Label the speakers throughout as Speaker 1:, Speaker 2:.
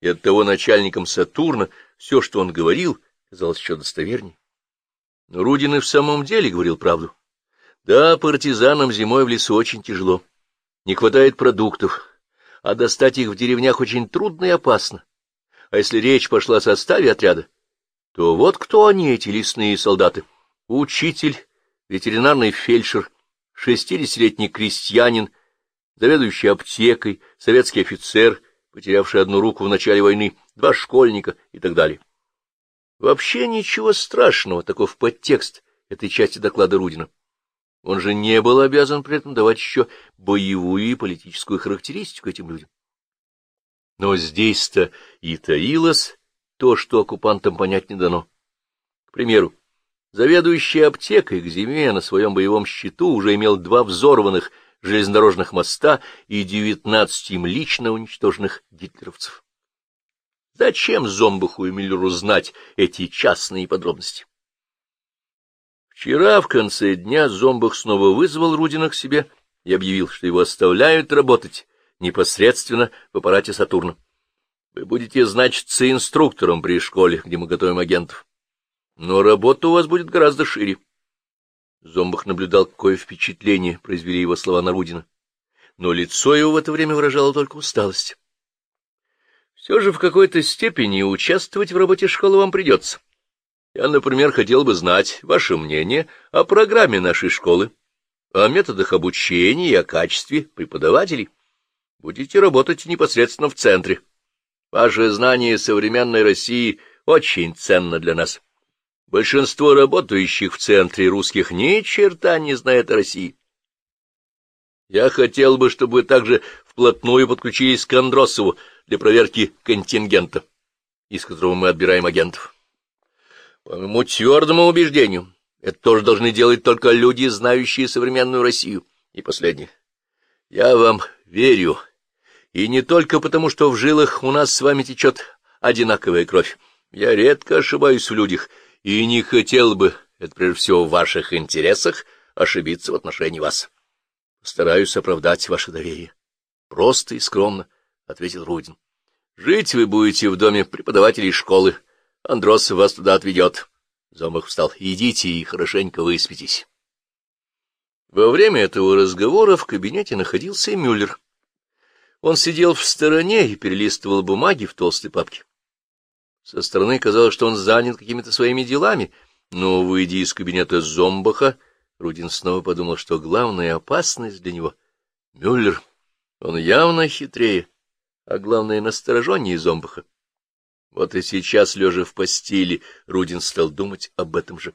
Speaker 1: и оттого начальником Сатурна все, что он говорил, казалось еще достоверней. Но Рудин и в самом деле говорил правду. Да, партизанам зимой в лесу очень тяжело. Не хватает продуктов, а достать их в деревнях очень трудно и опасно. А если речь пошла о составе отряда, то вот кто они, эти лесные солдаты. Учитель, ветеринарный фельдшер, шестидесятилетний крестьянин, заведующий аптекой, советский офицер, потерявший одну руку в начале войны, два школьника и так далее. Вообще ничего страшного, таков подтекст этой части доклада Рудина. Он же не был обязан при этом давать еще боевую и политическую характеристику этим людям. Но здесь-то и таилось то, что оккупантам понять не дано. К примеру, заведующий аптекой к зиме на своем боевом счету уже имел два взорванных железнодорожных моста и девятнадцать им лично уничтоженных гитлеровцев. Зачем Зомбаху и Миллеру знать эти частные подробности? Вчера в конце дня Зомбах снова вызвал Рудина к себе и объявил, что его оставляют работать непосредственно в аппарате Сатурна. Вы будете значиться инструктором при школе, где мы готовим агентов. Но работа у вас будет гораздо шире. Зомбах наблюдал, какое впечатление произвели его слова на Рудина. Но лицо его в это время выражало только усталость. Все же в какой-то степени участвовать в работе школы вам придется. Я, например, хотел бы знать ваше мнение о программе нашей школы, о методах обучения и о качестве преподавателей. Будете работать непосредственно в центре. Ваше знание современной России очень ценно для нас. Большинство работающих в центре русских ни черта не знает о России. Я хотел бы, чтобы вы также вплотную подключились к Андросову для проверки контингента, из которого мы отбираем агентов. По моему твердому убеждению, это тоже должны делать только люди, знающие современную Россию. И последнее. Я вам верю, и не только потому, что в жилах у нас с вами течет одинаковая кровь. Я редко ошибаюсь в людях, и не хотел бы, это прежде всего в ваших интересах, ошибиться в отношении вас. Стараюсь оправдать ваше доверие. Просто и скромно, — ответил Рудин. Жить вы будете в доме преподавателей школы. Андрос вас туда отведет. Зомбах встал. Идите и хорошенько выспитесь. Во время этого разговора в кабинете находился Мюллер. Он сидел в стороне и перелистывал бумаги в толстой папке. Со стороны казалось, что он занят какими-то своими делами, но, выйдя из кабинета Зомбаха, Рудин снова подумал, что главная опасность для него — Мюллер. Он явно хитрее, а главное — настороженнее Зомбаха. Вот и сейчас, лежа в постели, Рудин стал думать об этом же.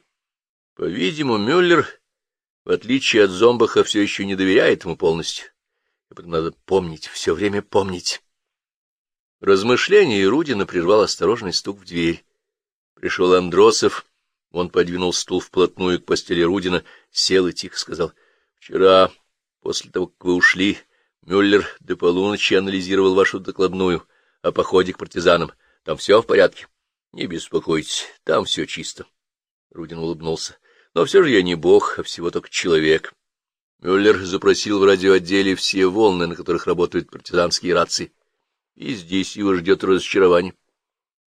Speaker 1: По-видимому, Мюллер, в отличие от Зомбаха, все еще не доверяет ему полностью. И потом надо помнить, все время помнить. Размышление Рудина прервал осторожный стук в дверь. Пришел Андросов, он подвинул стул вплотную к постели Рудина, сел и тихо сказал. — Вчера, после того, как вы ушли, Мюллер до полуночи анализировал вашу докладную о походе к партизанам. Там все в порядке? Не беспокойтесь, там все чисто. Рудин улыбнулся. Но все же я не бог, а всего только человек. Мюллер запросил в радиоотделе все волны, на которых работают партизанские рации. И здесь его ждет разочарование.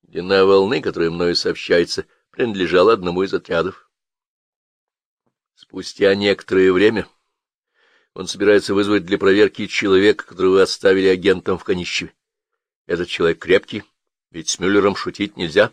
Speaker 1: Длина волны, которая мною сообщается, принадлежала одному из отрядов. Спустя некоторое время он собирается вызвать для проверки человека, которого оставили агентом в Конищеве. Этот человек крепкий, ведь с Мюллером шутить нельзя.